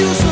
e o